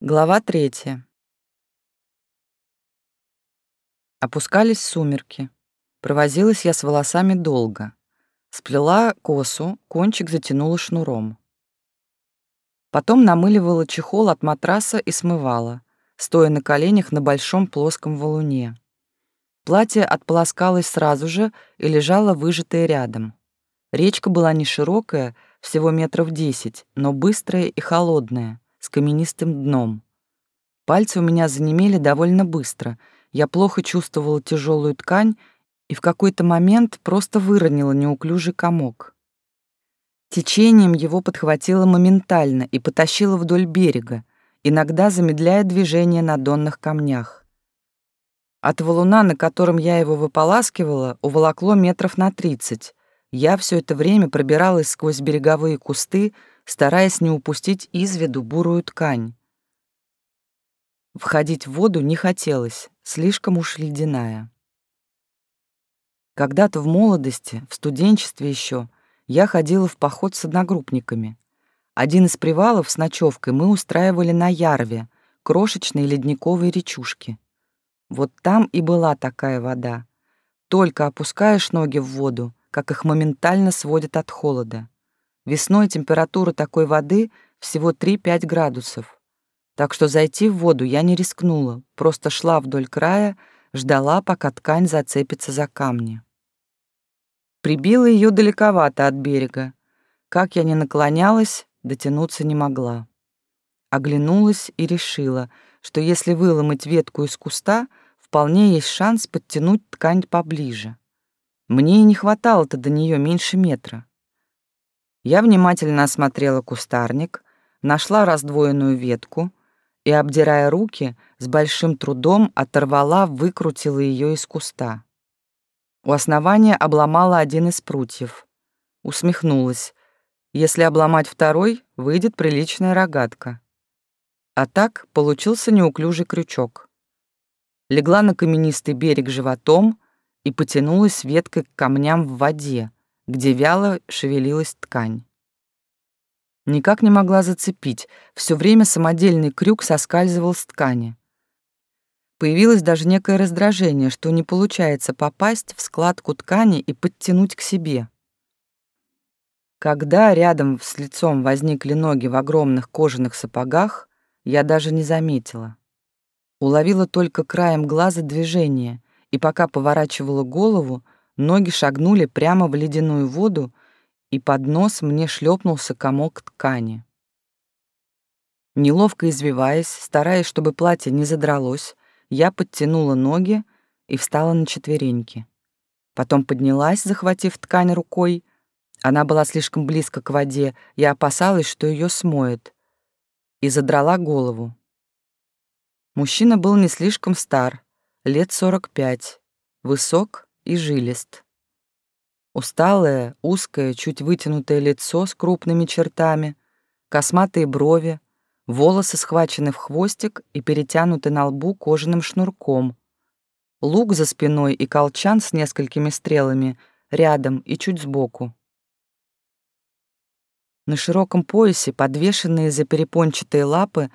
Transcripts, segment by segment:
Глава третья. Опускались сумерки. Провозилась я с волосами долго. Сплела косу, кончик затянула шнуром. Потом намыливала чехол от матраса и смывала, стоя на коленях на большом плоском валуне. Платье отполоскалось сразу же и лежало выжатое рядом. Речка была не широкая, всего метров десять, но быстрая и холодная — с каменистым дном. Пальцы у меня занемели довольно быстро. Я плохо чувствовала тяжелую ткань и в какой-то момент просто выронила неуклюжий комок. Течением его подхватило моментально и потащило вдоль берега, иногда замедляя движение на донных камнях. От валуна, на котором я его выполаскивала, уволокло метров на тридцать. Я все это время пробиралась сквозь береговые кусты, стараясь не упустить из виду бурую ткань. Входить в воду не хотелось, слишком уж ледяная. Когда-то в молодости, в студенчестве еще, я ходила в поход с одногруппниками. Один из привалов с ночевкой мы устраивали на Ярве, крошечной ледниковой речушке. Вот там и была такая вода. Только опускаешь ноги в воду, как их моментально сводит от холода. Весной температура такой воды всего 3-5 градусов. Так что зайти в воду я не рискнула, просто шла вдоль края, ждала, пока ткань зацепится за камни. Прибила ее далековато от берега. Как я ни наклонялась, дотянуться не могла. Оглянулась и решила, что если выломать ветку из куста, вполне есть шанс подтянуть ткань поближе. Мне и не хватало-то до нее меньше метра. Я внимательно осмотрела кустарник, нашла раздвоенную ветку и, обдирая руки, с большим трудом оторвала, выкрутила ее из куста. У основания обломала один из прутьев. Усмехнулась. Если обломать второй, выйдет приличная рогатка. А так получился неуклюжий крючок. Легла на каменистый берег животом и потянулась веткой к камням в воде, где вяло шевелилась ткань. Никак не могла зацепить, все время самодельный крюк соскальзывал с ткани. Появилось даже некое раздражение, что не получается попасть в складку ткани и подтянуть к себе. Когда рядом с лицом возникли ноги в огромных кожаных сапогах, я даже не заметила. Уловила только краем глаза движение, и пока поворачивала голову, Ноги шагнули прямо в ледяную воду, и под нос мне шлепнулся комок ткани. Неловко извиваясь, стараясь, чтобы платье не задралось, я подтянула ноги и встала на четвереньки. Потом поднялась, захватив ткань рукой. Она была слишком близко к воде, я опасалась, что ее смоет. И задрала голову. Мужчина был не слишком стар, лет сорок пять, высок и жилист. Усталое, узкое, чуть вытянутое лицо с крупными чертами, косматые брови, волосы схвачены в хвостик и перетянуты на лбу кожаным шнурком, лук за спиной и колчан с несколькими стрелами рядом и чуть сбоку. На широком поясе, подвешенные за перепончатые лапы,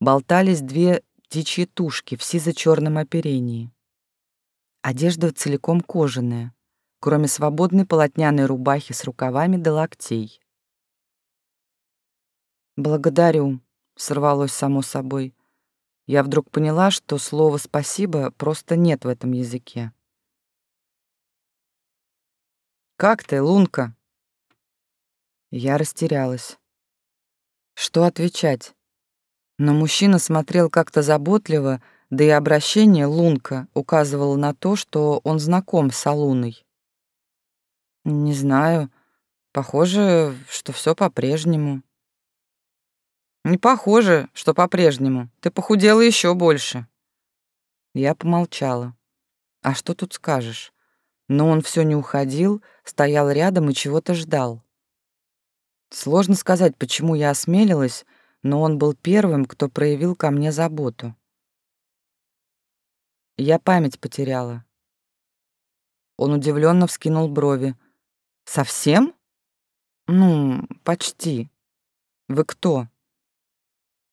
болтались две птичьи тушки в сизо-черном оперении. Одежда целиком кожаная, кроме свободной полотняной рубахи с рукавами до локтей. «Благодарю», — сорвалось само собой. Я вдруг поняла, что слова «спасибо» просто нет в этом языке. «Как ты, Лунка?» Я растерялась. Что отвечать? Но мужчина смотрел как-то заботливо, да и обращение Лунка указывало на то, что он знаком с Алуной. «Не знаю. Похоже, что все по-прежнему». «Не похоже, что по-прежнему. Ты похудела еще больше». Я помолчала. «А что тут скажешь?» Но он все не уходил, стоял рядом и чего-то ждал. Сложно сказать, почему я осмелилась, но он был первым, кто проявил ко мне заботу. Я память потеряла. Он удивленно вскинул брови. Совсем? Ну, почти. Вы кто?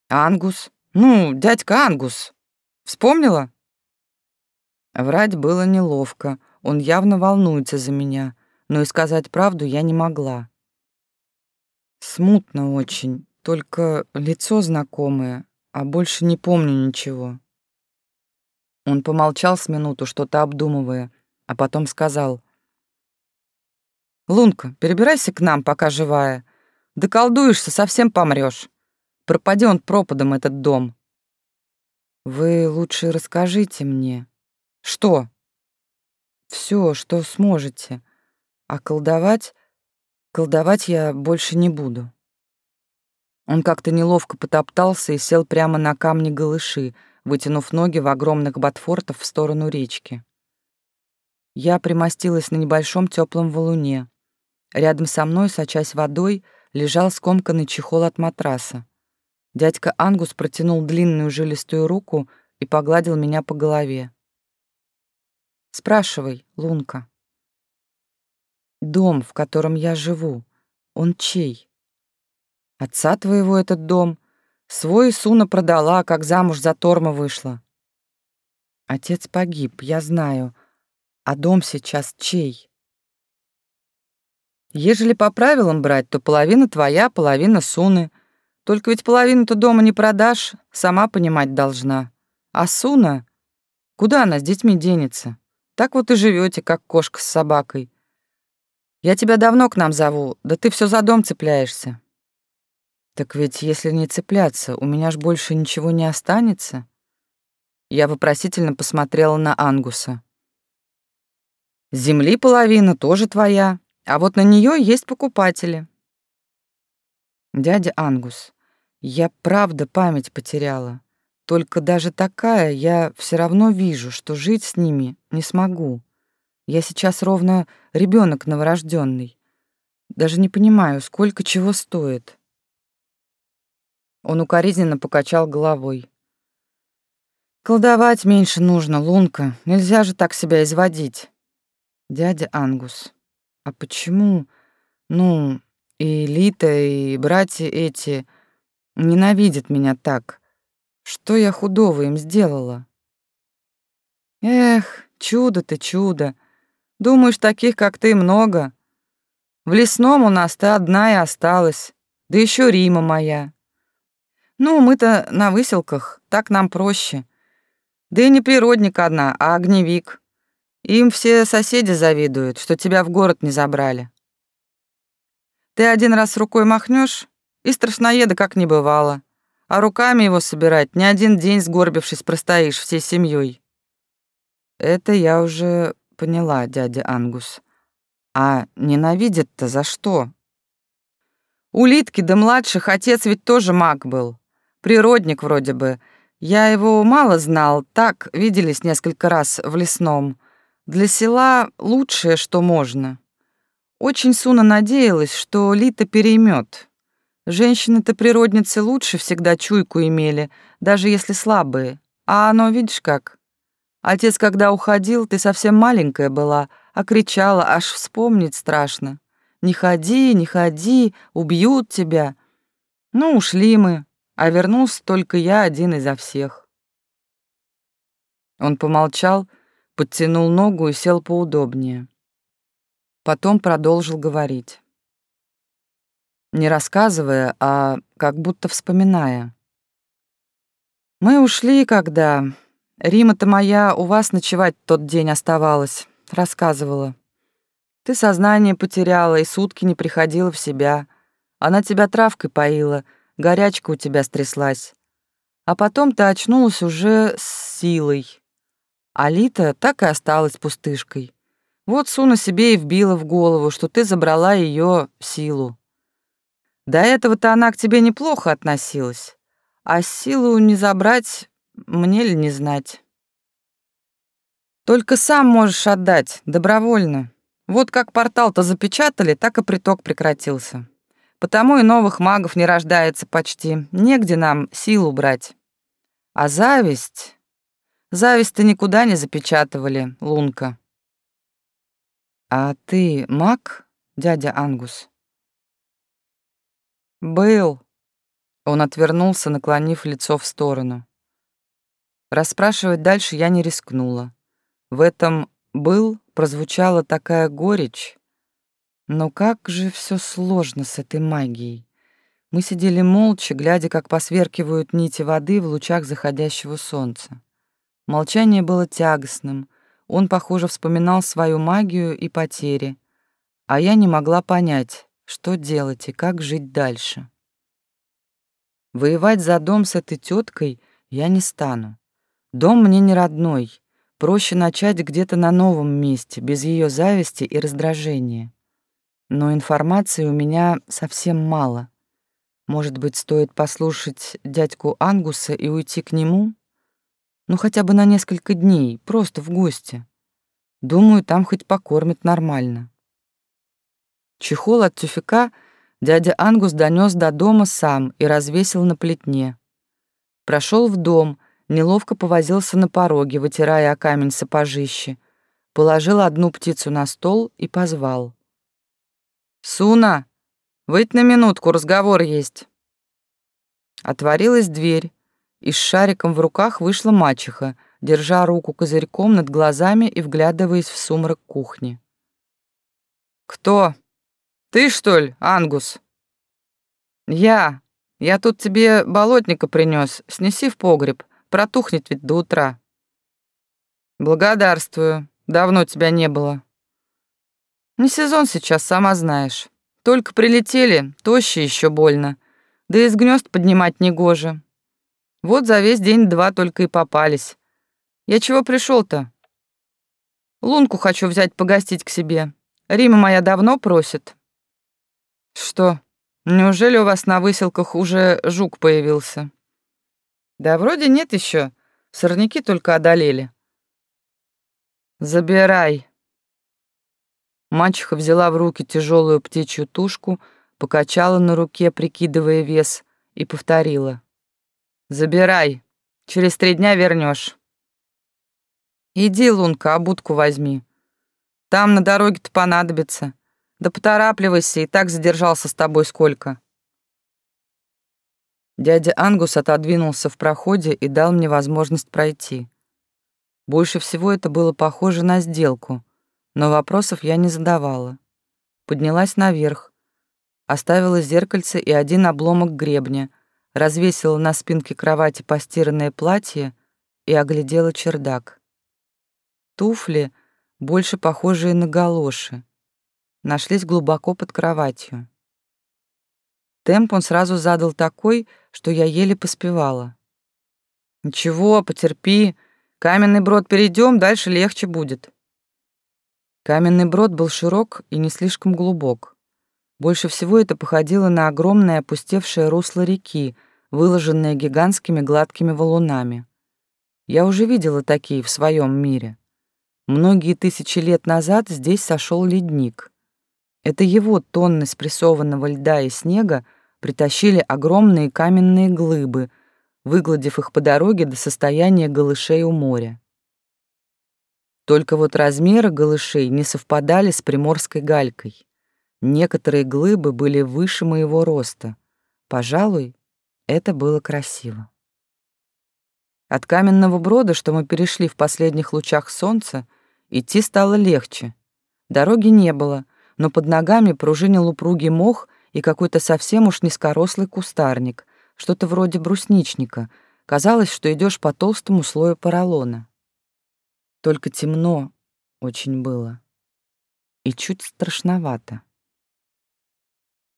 Ангус. Ну, дядька Ангус. Вспомнила? Врать было неловко. Он явно волнуется за меня, но и сказать правду я не могла. Смутно очень, только лицо знакомое, а больше не помню ничего. Он помолчал с минуту, что-то обдумывая, а потом сказал. «Лунка, перебирайся к нам, пока живая. Да колдуешься, совсем помрёшь. Пропади он пропадом, этот дом». «Вы лучше расскажите мне». «Что?» «Всё, что сможете. А колдовать... Колдовать я больше не буду». Он как-то неловко потоптался и сел прямо на камни голыши, вытянув ноги в огромных ботфортов в сторону речки. Я примостилась на небольшом теплом валуне. Рядом со мной, сочась водой, лежал скомканный чехол от матраса. Дядька Ангус протянул длинную жилистую руку и погладил меня по голове. «Спрашивай, Лунка. Дом, в котором я живу, он чей? Отца твоего этот дом Свой Суна продала, как замуж за Торма вышла. Отец погиб, я знаю. А дом сейчас чей? Ежели по правилам брать, то половина твоя, половина Суны. Только ведь половину-то дома не продашь, сама понимать должна. А Суна? Куда она с детьми денется? Так вот и живете, как кошка с собакой. Я тебя давно к нам зову, да ты все за дом цепляешься. Так ведь если не цепляться, у меня ж больше ничего не останется. Я вопросительно посмотрела на Ангуса. Земли половина тоже твоя, а вот на нее есть покупатели. Дядя Ангус, я правда память потеряла. Только даже такая я все равно вижу, что жить с ними не смогу. Я сейчас ровно ребенок новорожденный. Даже не понимаю, сколько чего стоит. Он укоризненно покачал головой. «Колдовать меньше нужно, Лунка. Нельзя же так себя изводить». «Дядя Ангус, а почему, ну, и Лита, и братья эти ненавидят меня так? Что я худого им сделала?» «Эх, чудо ты, чудо. Думаешь, таких, как ты, много? В лесном у нас ты одна и осталась, да еще Рима моя. Ну, мы-то на выселках, так нам проще. Да и не природник одна, а огневик. Им все соседи завидуют, что тебя в город не забрали. Ты один раз рукой махнешь, и страшноеда как не бывало. А руками его собирать не один день сгорбившись простоишь всей семьей. Это я уже поняла, дядя Ангус. А ненавидят-то за что? У Литки да младших отец ведь тоже маг был. Природник вроде бы. Я его мало знал, так, виделись несколько раз в лесном. Для села лучшее, что можно. Очень Суна надеялась, что Лита переймет. Женщины-то природницы лучше всегда чуйку имели, даже если слабые. А оно, видишь как? Отец, когда уходил, ты совсем маленькая была, а кричала, аж вспомнить страшно. «Не ходи, не ходи, убьют тебя». Ну, ушли мы, а вернулся только я один изо всех. Он помолчал, подтянул ногу и сел поудобнее. Потом продолжил говорить. Не рассказывая, а как будто вспоминая. «Мы ушли, когда... Рима-то моя у вас ночевать тот день оставалась», — рассказывала. «Ты сознание потеряла и сутки не приходила в себя. Она тебя травкой поила — горячка у тебя стряслась. А потом ты очнулась уже с силой. Алита так и осталась пустышкой. Вот Суна себе и вбила в голову, что ты забрала ее силу. До этого-то она к тебе неплохо относилась, а силу не забрать мне ли не знать. Только сам можешь отдать, добровольно. Вот как портал-то запечатали, так и приток прекратился. Потому и новых магов не рождается почти. Негде нам силу брать. А зависть... Зависть-то никуда не запечатывали, Лунка. А ты маг, дядя Ангус? Был. Он отвернулся, наклонив лицо в сторону. Расспрашивать дальше я не рискнула. В этом «был» прозвучала такая горечь. Но как же все сложно с этой магией. Мы сидели молча, глядя, как посверкивают нити воды в лучах заходящего солнца. Молчание было тягостным. Он, похоже, вспоминал свою магию и потери. А я не могла понять, что делать и как жить дальше. Воевать за дом с этой теткой я не стану. Дом мне не родной. Проще начать где-то на новом месте, без ее зависти и раздражения. Но информации у меня совсем мало. Может быть, стоит послушать дядьку Ангуса и уйти к нему? Ну, хотя бы на несколько дней, просто в гости. Думаю, там хоть покормят нормально. Чехол от тюфяка дядя Ангус донес до дома сам и развесил на плетне. Прошел в дом, неловко повозился на пороге, вытирая о камень сапожище, положил одну птицу на стол и позвал. «Суна, выйдь на минутку, разговор есть». Отворилась дверь, и с шариком в руках вышла мачеха, держа руку козырьком над глазами и вглядываясь в сумрак кухни. «Кто? Ты, что ли, Ангус?» «Я. Я тут тебе болотника принес. Снеси в погреб. Протухнет ведь до утра». «Благодарствую. Давно тебя не было». Не сезон сейчас, сама знаешь. Только прилетели, тощие еще больно. Да из гнезд поднимать негоже. Вот за весь день-два только и попались. Я чего пришел то Лунку хочу взять погостить к себе. Рима моя давно просит. Что, неужели у вас на выселках уже жук появился? Да вроде нет еще. Сорняки только одолели. Забирай, Мачеха взяла в руки тяжелую птичью тушку, покачала на руке, прикидывая вес, и повторила. «Забирай, через три дня вернешь. «Иди, Лунка, обудку возьми. Там на дороге-то понадобится. Да поторапливайся, и так задержался с тобой сколько». Дядя Ангус отодвинулся в проходе и дал мне возможность пройти. Больше всего это было похоже на сделку — но вопросов я не задавала. Поднялась наверх, оставила зеркальце и один обломок гребня, развесила на спинке кровати постиранное платье и оглядела чердак. Туфли, больше похожие на галоши, нашлись глубоко под кроватью. Темп он сразу задал такой, что я еле поспевала. «Ничего, потерпи. Каменный брод перейдем, дальше легче будет». Каменный брод был широк и не слишком глубок. Больше всего это походило на огромное опустевшее русло реки, выложенное гигантскими гладкими валунами. Я уже видела такие в своем мире. Многие тысячи лет назад здесь сошел ледник. Это его тонны спрессованного льда и снега притащили огромные каменные глыбы, выгладив их по дороге до состояния голышей у моря. Только вот размеры голышей не совпадали с приморской галькой. Некоторые глыбы были выше моего роста. Пожалуй, это было красиво. От каменного брода, что мы перешли в последних лучах солнца, идти стало легче. Дороги не было, но под ногами пружинил упругий мох и какой-то совсем уж низкорослый кустарник, что-то вроде брусничника. Казалось, что идешь по толстому слою поролона. Только темно очень было. И чуть страшновато.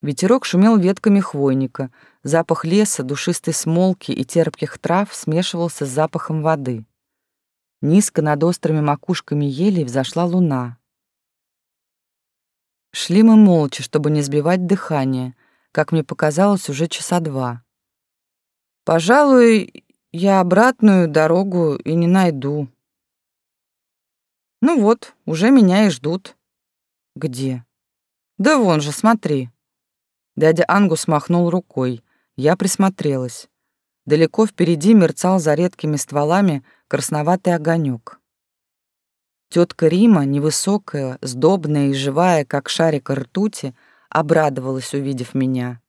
Ветерок шумел ветками хвойника, запах леса, душистой смолки и терпких трав смешивался с запахом воды. Низко над острыми макушками елей взошла луна. Шли мы молча, чтобы не сбивать дыхание, как мне показалось, уже часа два. Пожалуй, я обратную дорогу и не найду, ну вот, уже меня и ждут. Где? Да вон же, смотри. Дядя Ангус махнул рукой. Я присмотрелась. Далеко впереди мерцал за редкими стволами красноватый огонек. Тетка Рима, невысокая, сдобная и живая, как шарик ртути, обрадовалась, увидев меня.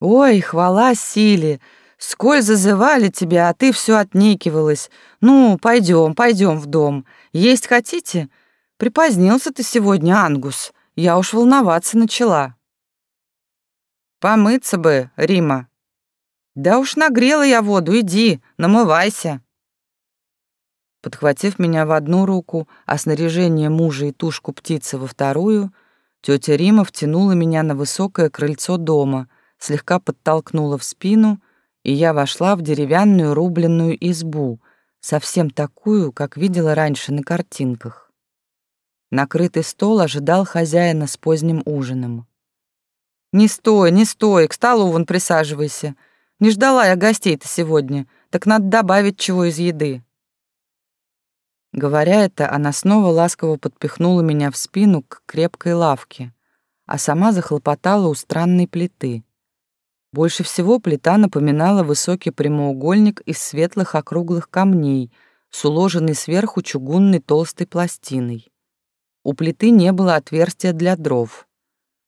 «Ой, хвала силе! Сколь зазывали тебя, а ты все отнекивалась. Ну, пойдем, пойдем в дом. Есть хотите? Припозднился ты сегодня, Ангус. Я уж волноваться начала». «Помыться бы, Рима». «Да уж нагрела я воду, иди, намывайся». Подхватив меня в одну руку, а снаряжение мужа и тушку птицы во вторую, тетя Рима втянула меня на высокое крыльцо дома, слегка подтолкнула в спину, и я вошла в деревянную рубленную избу, совсем такую, как видела раньше на картинках. Накрытый стол ожидал хозяина с поздним ужином. «Не стой, не стой, к столу вон присаживайся. Не ждала я гостей-то сегодня, так надо добавить чего из еды». Говоря это, она снова ласково подпихнула меня в спину к крепкой лавке, а сама захлопотала у странной плиты. Больше всего плита напоминала высокий прямоугольник из светлых округлых камней с уложенной сверху чугунной толстой пластиной. У плиты не было отверстия для дров.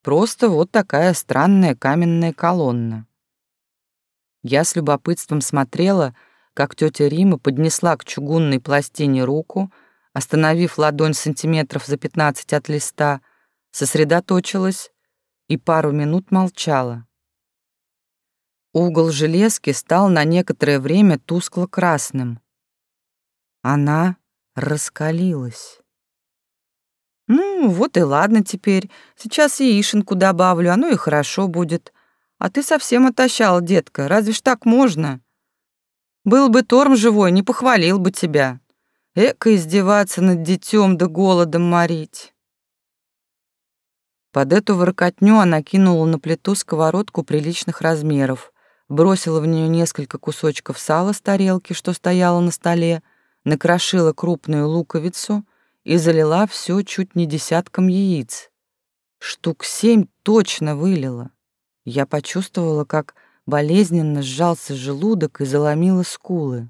Просто вот такая странная каменная колонна. Я с любопытством смотрела, как тетя Рима поднесла к чугунной пластине руку, остановив ладонь сантиметров за пятнадцать от листа, сосредоточилась и пару минут молчала. Угол железки стал на некоторое время тускло-красным. Она раскалилась. «Ну, вот и ладно теперь. Сейчас яишенку добавлю, оно и хорошо будет. А ты совсем отощала, детка, разве ж так можно?» Был бы Торм живой, не похвалил бы тебя. Эка издеваться над детем да голодом морить. Под эту воркотню она кинула на плиту сковородку приличных размеров, бросила в нее несколько кусочков сала с тарелки, что стояла на столе, накрошила крупную луковицу и залила все чуть не десятком яиц. Штук семь точно вылила. Я почувствовала, как Болезненно сжался желудок и заломило скулы.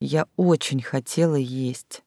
Я очень хотела есть.